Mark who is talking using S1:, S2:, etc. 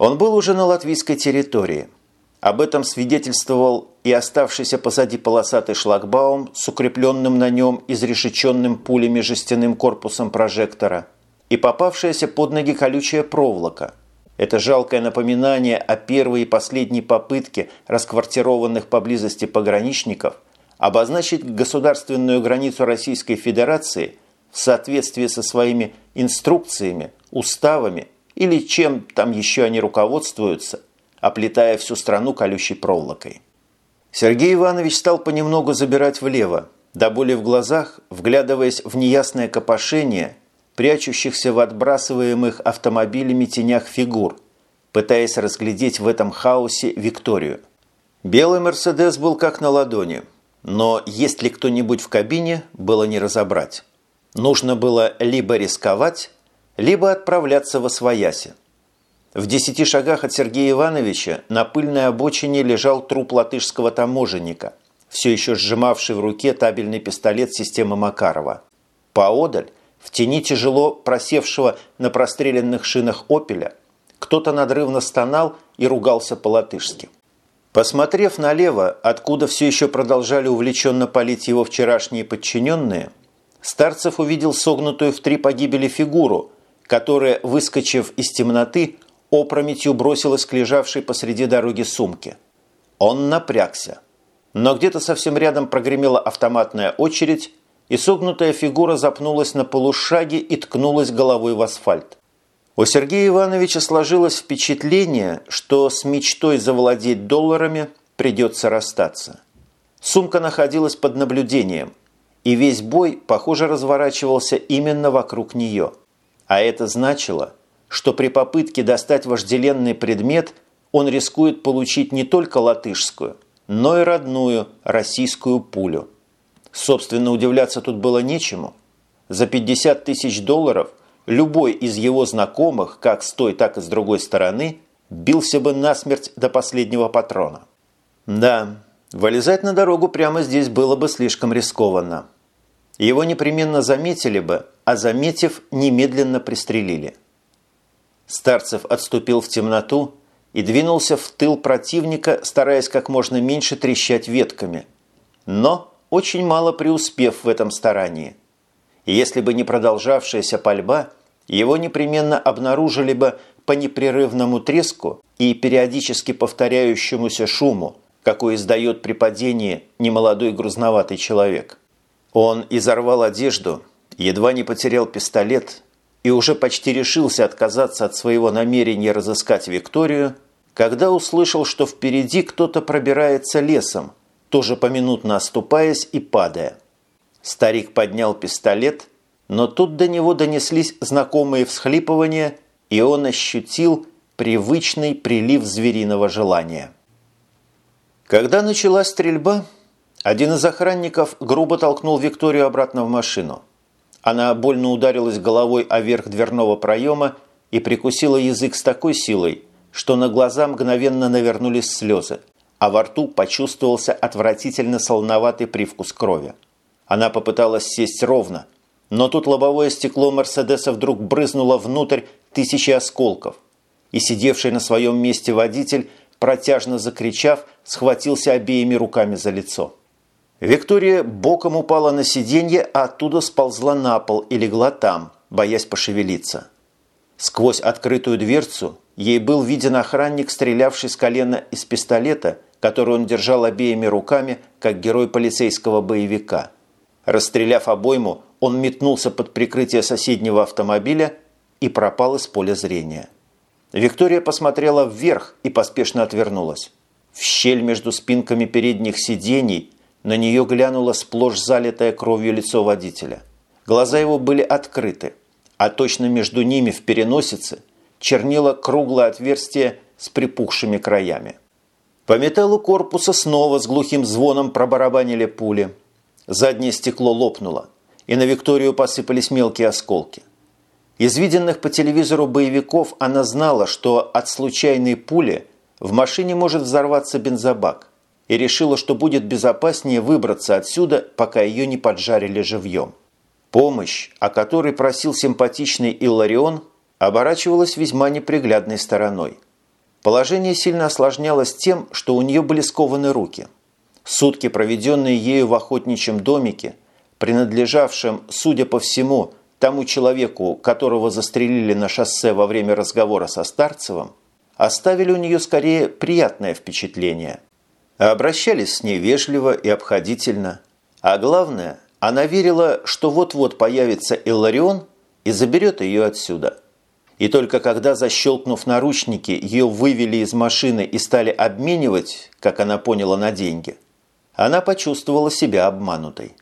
S1: Он был уже на латвийской территории. Об этом свидетельствовал и оставшийся позади полосатый шлагбаум с укрепленным на нем изрешеченным пулями жестяным корпусом прожектора и попавшаяся под ноги колючая проволока. Это жалкое напоминание о первой и последней попытке расквартированных поблизости пограничников обозначить государственную границу Российской Федерации в соответствии со своими инструкциями, уставами или чем там еще они руководствуются, оплетая всю страну колючей проволокой. Сергей Иванович стал понемногу забирать влево, до боли в глазах, вглядываясь в неясное копошение, прячущихся в отбрасываемых автомобилями тенях фигур, пытаясь разглядеть в этом хаосе Викторию. Белый «Мерседес» был как на ладони, но есть ли кто-нибудь в кабине, было не разобрать. Нужно было либо рисковать, либо отправляться во свояси. В десяти шагах от Сергея Ивановича на пыльной обочине лежал труп латышского таможенника, все еще сжимавший в руке табельный пистолет системы Макарова. Поодаль, в тени тяжело просевшего на простреленных шинах «Опеля», кто-то надрывно стонал и ругался по-латышски. Посмотрев налево, откуда все еще продолжали увлеченно палить его вчерашние подчиненные, Старцев увидел согнутую в три погибели фигуру, которая, выскочив из темноты, опрометью бросилась к лежавшей посреди дороги сумке. Он напрягся. Но где-то совсем рядом прогремела автоматная очередь, и согнутая фигура запнулась на полушаге и ткнулась головой в асфальт. У Сергея Ивановича сложилось впечатление, что с мечтой завладеть долларами придется расстаться. Сумка находилась под наблюдением, и весь бой, похоже, разворачивался именно вокруг нее. А это значило – что при попытке достать вожделенный предмет он рискует получить не только латышскую, но и родную российскую пулю. Собственно, удивляться тут было нечему. За 50 тысяч долларов любой из его знакомых, как с той, так и с другой стороны, бился бы насмерть до последнего патрона. Да, вылезать на дорогу прямо здесь было бы слишком рискованно. Его непременно заметили бы, а заметив, немедленно пристрелили. Старцев отступил в темноту и двинулся в тыл противника, стараясь как можно меньше трещать ветками. Но очень мало преуспев в этом старании. Если бы не продолжавшаяся пальба, его непременно обнаружили бы по непрерывному треску и периодически повторяющемуся шуму, какой издает при падении немолодой грузноватый человек. Он изорвал одежду, едва не потерял пистолет и уже почти решился отказаться от своего намерения разыскать Викторию, когда услышал, что впереди кто-то пробирается лесом, тоже поминутно оступаясь и падая. Старик поднял пистолет, но тут до него донеслись знакомые всхлипывания, и он ощутил привычный прилив звериного желания. Когда началась стрельба, один из охранников грубо толкнул Викторию обратно в машину – она больно ударилась головой о верх дверного проема и прикусила язык с такой силой, что на глаза мгновенно навернулись слезы, а во рту почувствовался отвратительно солоноватый привкус крови. Она попыталась сесть ровно, но тут лобовое стекло Мерседеса вдруг брызнуло внутрь тысячи осколков, и сидевший на своем месте водитель, протяжно закричав, схватился обеими руками за лицо. Виктория боком упала на сиденье, а оттуда сползла на пол и легла там, боясь пошевелиться. Сквозь открытую дверцу ей был виден охранник, стрелявший с колена из пистолета, который он держал обеими руками, как герой полицейского боевика. Расстреляв обойму, он метнулся под прикрытие соседнего автомобиля и пропал из поля зрения. Виктория посмотрела вверх и поспешно отвернулась. В щель между спинками передних сидений – на нее глянуло сплошь залитое кровью лицо водителя. Глаза его были открыты, а точно между ними в переносице чернило круглое отверстие с припухшими краями. По металлу корпуса снова с глухим звоном пробарабанили пули. Заднее стекло лопнуло, и на Викторию посыпались мелкие осколки. Из виденных по телевизору боевиков она знала, что от случайной пули в машине может взорваться бензобак и решила, что будет безопаснее выбраться отсюда, пока ее не поджарили живьем. Помощь, о которой просил симпатичный Илларион, оборачивалась весьма неприглядной стороной. Положение сильно осложнялось тем, что у нее были скованы руки. Сутки, проведенные ею в охотничьем домике, принадлежавшем, судя по всему, тому человеку, которого застрелили на шоссе во время разговора со Старцевым, оставили у нее скорее приятное впечатление. Обращались с ней вежливо и обходительно. А главное, она верила, что вот-вот появится Илларион и заберет ее отсюда. И только когда, защелкнув наручники, ее вывели из машины и стали обменивать, как она поняла, на деньги, она почувствовала себя обманутой.